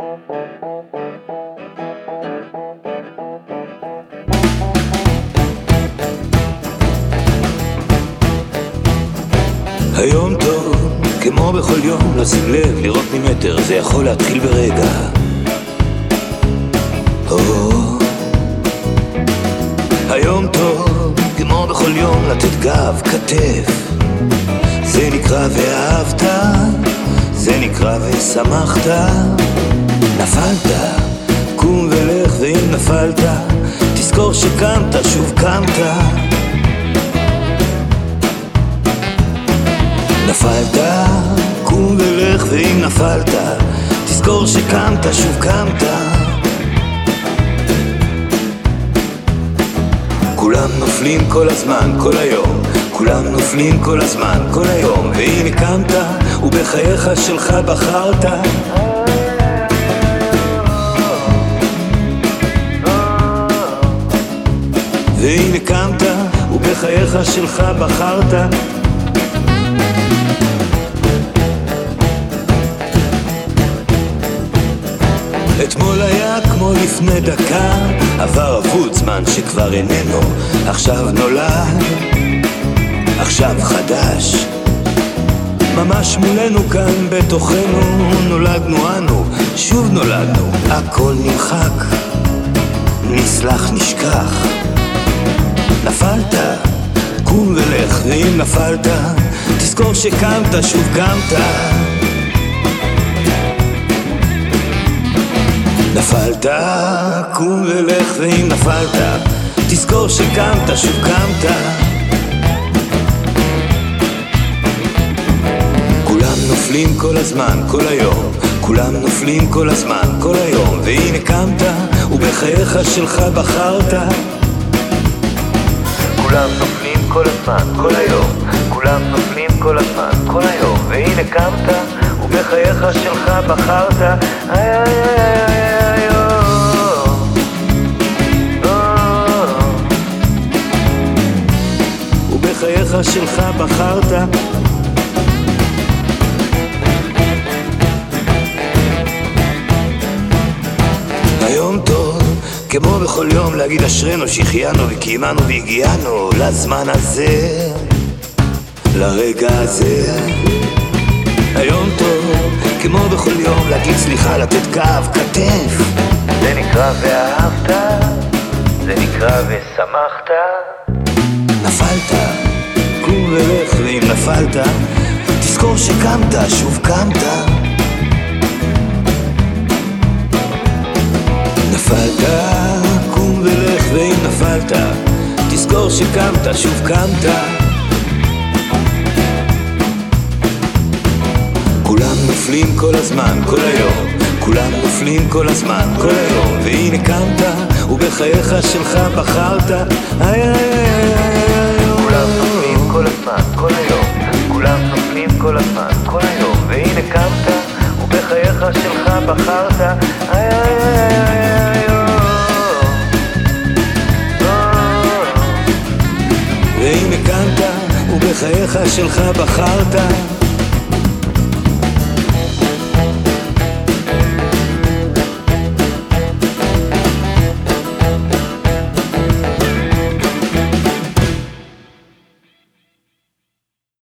היום טוב, כמו בכל יום, לשים לב, לראות ממטר, זה יכול להתחיל ברגע. או, היום טוב, כמו בכל יום, לתת גב, כתף. זה נקרא ואהבת, זה נקרא ושמחת. נפלת, קום ולך, ואם נפלת, תזכור שקמת, שוב קמת. נפלת, קום ולך, ואם נפלת, תזכור שקמת, שוב קמת. כולם נופלים כל הזמן, כל היום, כולם נופלים כל הזמן, כל היום, והנה קמת, ובחייך שלך בחרת. והנה קמת, ובחייך שלך בחרת. אתמול היה כמו לפני דקה, עבר אבוד זמן שכבר איננו, עכשיו נולד, עכשיו חדש. ממש מולנו כאן בתוכנו, נולדנו אנו, שוב נולדנו, הכל נמחק, נסלח נשכח. ואם נפלת, תזכור שקמת, שוב קמת. נפלת, קום ולך, ואם נפלת, תזכור שקמת, שוב קמת. כולם נופלים כל הזמן, כל היום, כולם נופלים כל הזמן, כל היום, והנה קמת, ובחייך שלך בחרת. כולם נופלים כל הזמן, כל היום, כולם נופלים כל הזמן, כל היום, והנה קמת, ובחייך שלך בחרת. איי איי איי איי ובחייך שלך בחרת בכל יום להגיד אשרינו שהחיינו וקיימנו והגיענו לזמן הזה, לרגע הזה. היום טוב, כמו בכל יום להגיד סליחה, לתת גב, כתף. זה נקרא ואהבת, זה נקרא ושמחת. נפלת, קום ולך, ואם נפלת, תזכור שקמת, שוב קמת. נפלת, נפלת, תזכור שקמת, שוב קמת. כולם נופלים כל הזמן, כל היום, כולם נופלים כל הזמן, כל היום, והנה קמת, ובחייך שלך בחרת. איי איי איי איי כל הזמן, כל היום, והנה קמת, ובחייך שלך בחרת. שלך בחרת.